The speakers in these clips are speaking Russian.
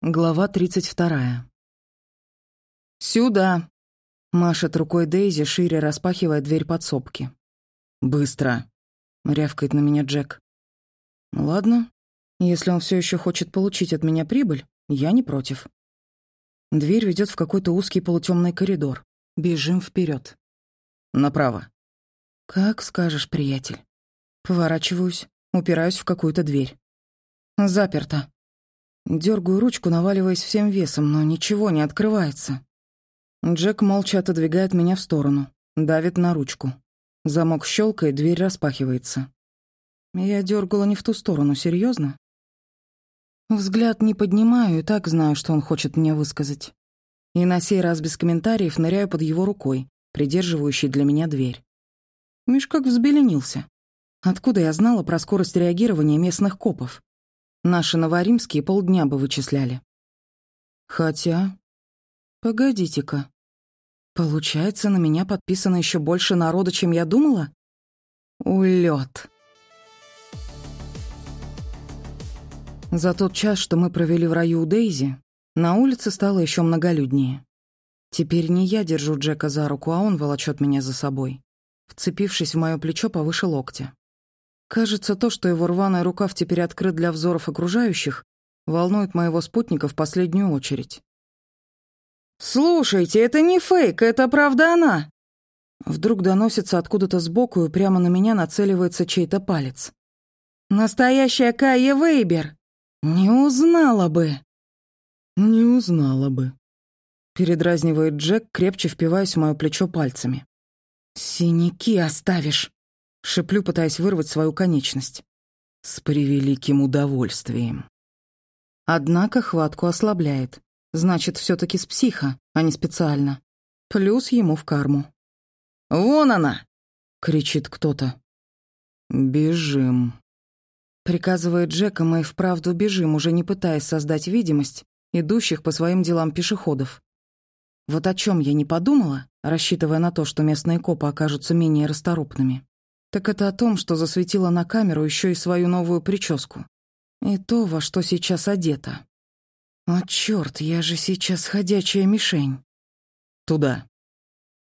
Глава тридцать вторая. «Сюда!» — машет рукой Дейзи, шире распахивая дверь подсобки. «Быстро!» — рявкает на меня Джек. «Ладно, если он все еще хочет получить от меня прибыль, я не против». Дверь ведет в какой-то узкий полутемный коридор. Бежим вперед. «Направо». «Как скажешь, приятель». Поворачиваюсь, упираюсь в какую-то дверь. «Заперто». Дергаю ручку, наваливаясь всем весом, но ничего не открывается. Джек молча отодвигает меня в сторону, давит на ручку. Замок щелкает, дверь распахивается. Я дергала не в ту сторону, серьезно? Взгляд не поднимаю и так знаю, что он хочет мне высказать. И на сей раз без комментариев ныряю под его рукой, придерживающей для меня дверь. Миш как взбеленился. Откуда я знала про скорость реагирования местных копов? Наши новоримские полдня бы вычисляли. Хотя... Погодите-ка. Получается, на меня подписано еще больше народа, чем я думала? Улет. За тот час, что мы провели в раю у Дейзи, на улице стало еще многолюднее. Теперь не я держу Джека за руку, а он волочет меня за собой, вцепившись в мое плечо повыше локтя. Кажется, то, что его рваный рукав теперь открыт для взоров окружающих, волнует моего спутника в последнюю очередь. «Слушайте, это не фейк, это правда она!» Вдруг доносится откуда-то сбоку и прямо на меня нацеливается чей-то палец. «Настоящая Кайя Вейбер! Не узнала бы!» «Не узнала бы», — передразнивает Джек, крепче впиваясь в мое плечо пальцами. «Синяки оставишь!» Шеплю, пытаясь вырвать свою конечность. С превеликим удовольствием. Однако хватку ослабляет. Значит, все таки с психа, а не специально. Плюс ему в карму. «Вон она!» — кричит кто-то. «Бежим!» Приказывает Джек, и мы вправду бежим, уже не пытаясь создать видимость идущих по своим делам пешеходов. Вот о чем я не подумала, рассчитывая на то, что местные копы окажутся менее расторопными так это о том, что засветила на камеру еще и свою новую прическу. И то, во что сейчас одета. О, черт, я же сейчас ходячая мишень. Туда.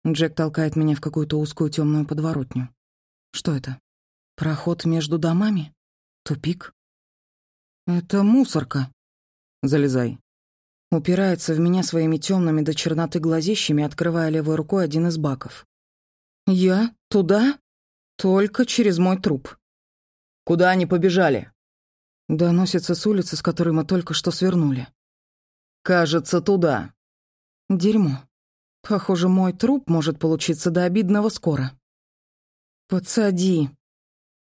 Джек толкает меня в какую-то узкую темную подворотню. Что это? Проход между домами? Тупик? Это мусорка. Залезай. Упирается в меня своими темными до черноты глазищами, открывая левой рукой один из баков. Я? Туда? Только через мой труп. Куда они побежали? Доносится с улицы, с которой мы только что свернули. Кажется, туда. Дерьмо. Похоже, мой труп может получиться до обидного скоро. Подсади.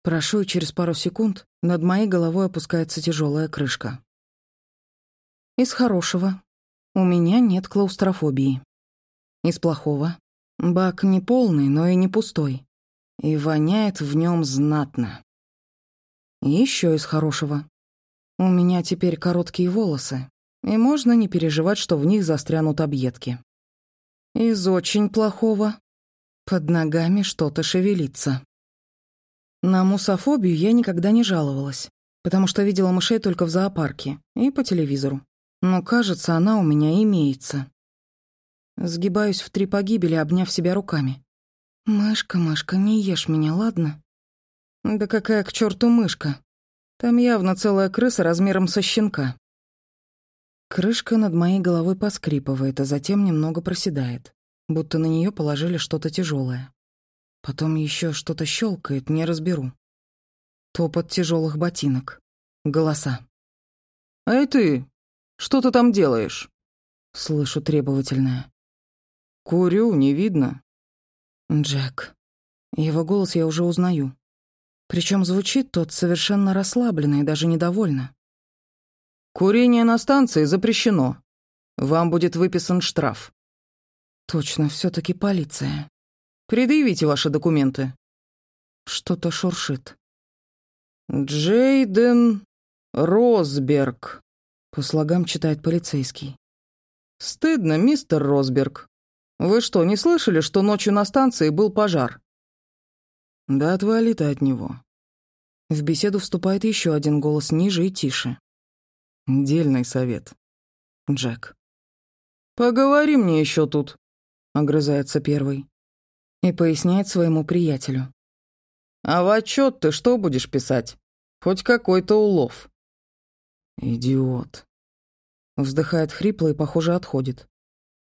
Прошу, и через пару секунд над моей головой опускается тяжелая крышка. Из хорошего. У меня нет клаустрофобии. Из плохого. Бак не полный, но и не пустой и воняет в нем знатно. Еще из хорошего. У меня теперь короткие волосы, и можно не переживать, что в них застрянут объедки. Из очень плохого. Под ногами что-то шевелится. На мусофобию я никогда не жаловалась, потому что видела мышей только в зоопарке и по телевизору. Но, кажется, она у меня имеется. Сгибаюсь в три погибели, обняв себя руками. «Мышка, мышка, не ешь меня, ладно?» «Да какая к черту мышка? Там явно целая крыса размером со щенка». Крышка над моей головой поскрипывает, а затем немного проседает, будто на нее положили что-то тяжелое. Потом еще что-то щелкает, не разберу. Топот тяжелых ботинок. Голоса. «Эй ты! Что ты там делаешь?» Слышу требовательное. «Курю, не видно. Джек. Его голос я уже узнаю. Причем звучит тот совершенно расслабленно и даже недовольно. «Курение на станции запрещено. Вам будет выписан штраф». «Точно, все таки полиция. Предъявите ваши документы». Что-то шуршит. «Джейден Росберг», — по слогам читает полицейский. «Стыдно, мистер Росберг. Вы что, не слышали, что ночью на станции был пожар?» «Да отвали ты от него». В беседу вступает еще один голос ниже и тише. «Дельный совет. Джек. «Поговори мне еще тут», — огрызается первый. И поясняет своему приятелю. «А в отчет ты что будешь писать? Хоть какой-то улов». «Идиот». Вздыхает хрипло и, похоже, отходит.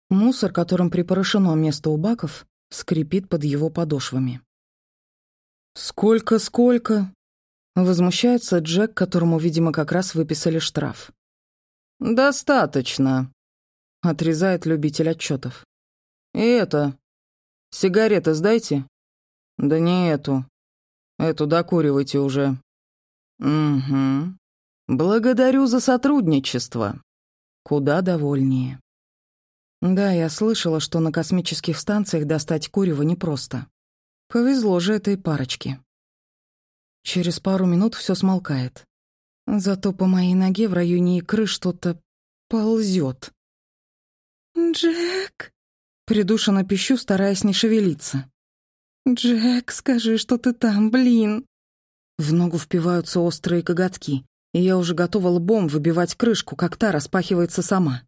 Мусор, которым припорошено место у баков, скрипит под его подошвами. «Сколько, сколько?» Возмущается Джек, которому, видимо, как раз выписали штраф. «Достаточно», — отрезает любитель отчетов. «И это... Сигареты сдайте?» «Да не эту. Эту докуривайте уже». «Угу. Благодарю за сотрудничество». Куда довольнее. Да, я слышала, что на космических станциях достать курево непросто. Повезло же этой парочке. Через пару минут все смолкает. Зато по моей ноге в районе икры что-то ползет. «Джек!» Придушенно пищу, стараясь не шевелиться. «Джек, скажи, что ты там, блин!» В ногу впиваются острые коготки, и я уже готова лбом выбивать крышку, как та распахивается сама.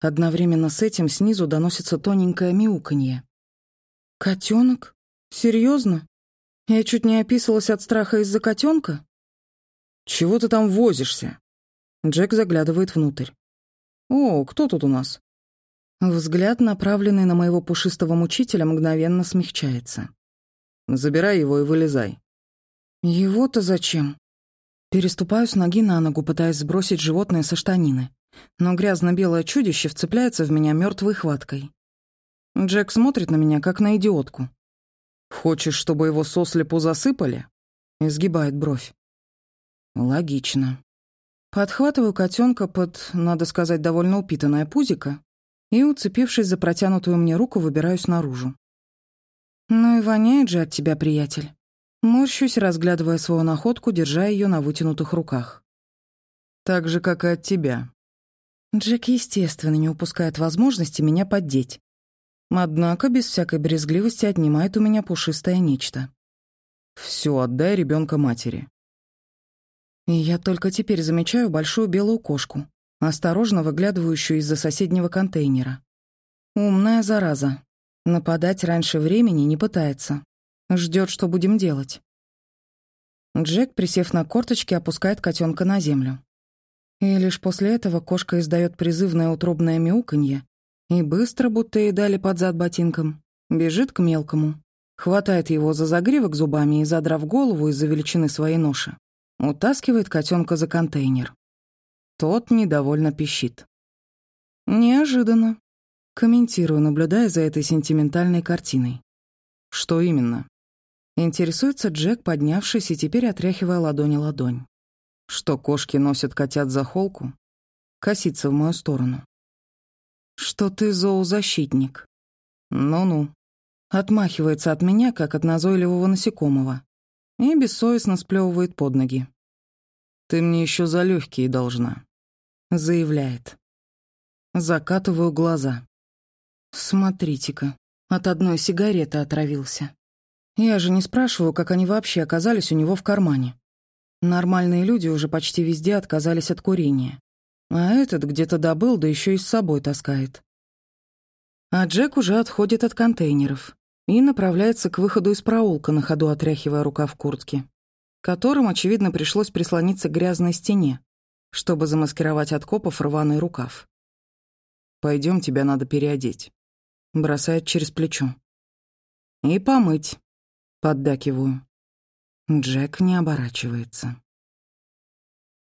Одновременно с этим снизу доносится тоненькое мяуканье. «Котенок? Серьезно? Я чуть не описалась от страха из-за котенка. «Чего ты там возишься?» Джек заглядывает внутрь. «О, кто тут у нас?» Взгляд, направленный на моего пушистого мучителя, мгновенно смягчается. «Забирай его и вылезай». «Его-то зачем?» Переступаю с ноги на ногу, пытаясь сбросить животное со штанины. Но грязно-белое чудище вцепляется в меня мертвой хваткой. Джек смотрит на меня, как на идиотку. «Хочешь, чтобы его сослепу засыпали?» Изгибает бровь. «Логично». Подхватываю котенка под, надо сказать, довольно упитанное пузико и, уцепившись за протянутую мне руку, выбираюсь наружу. «Ну и воняет же от тебя, приятель». Морщусь, разглядывая свою находку, держа ее на вытянутых руках. «Так же, как и от тебя». Джек, естественно, не упускает возможности меня поддеть. Однако без всякой брезгливости отнимает у меня пушистое нечто. Все, отдай ребенка матери. И я только теперь замечаю большую белую кошку, осторожно выглядывающую из-за соседнего контейнера. Умная зараза. Нападать раньше времени не пытается. Ждет, что будем делать. Джек, присев на корточки, опускает котенка на землю. И лишь после этого кошка издает призывное утробное мяуканье и быстро, будто ей дали под зад ботинком, бежит к мелкому, хватает его за загривок зубами и, задрав голову из-за величины своей ноши, утаскивает котенка за контейнер. Тот недовольно пищит. Неожиданно. Комментирую, наблюдая за этой сентиментальной картиной. Что именно? Интересуется Джек, поднявшись и теперь отряхивая ладони ладонь. Что кошки носят котят за холку? Косится в мою сторону что ты зоозащитник. Ну-ну. Отмахивается от меня, как от назойливого насекомого. И бессовестно сплевывает под ноги. «Ты мне еще за легкие должна», — заявляет. Закатываю глаза. Смотрите-ка, от одной сигареты отравился. Я же не спрашиваю, как они вообще оказались у него в кармане. Нормальные люди уже почти везде отказались от курения. А этот где-то добыл, да еще и с собой таскает. А Джек уже отходит от контейнеров и направляется к выходу из проулка, на ходу отряхивая рука в куртке, которым, очевидно, пришлось прислониться к грязной стене, чтобы замаскировать от копов рваный рукав. Пойдем, тебя надо переодеть», — бросает через плечо. «И помыть», — поддакиваю. Джек не оборачивается.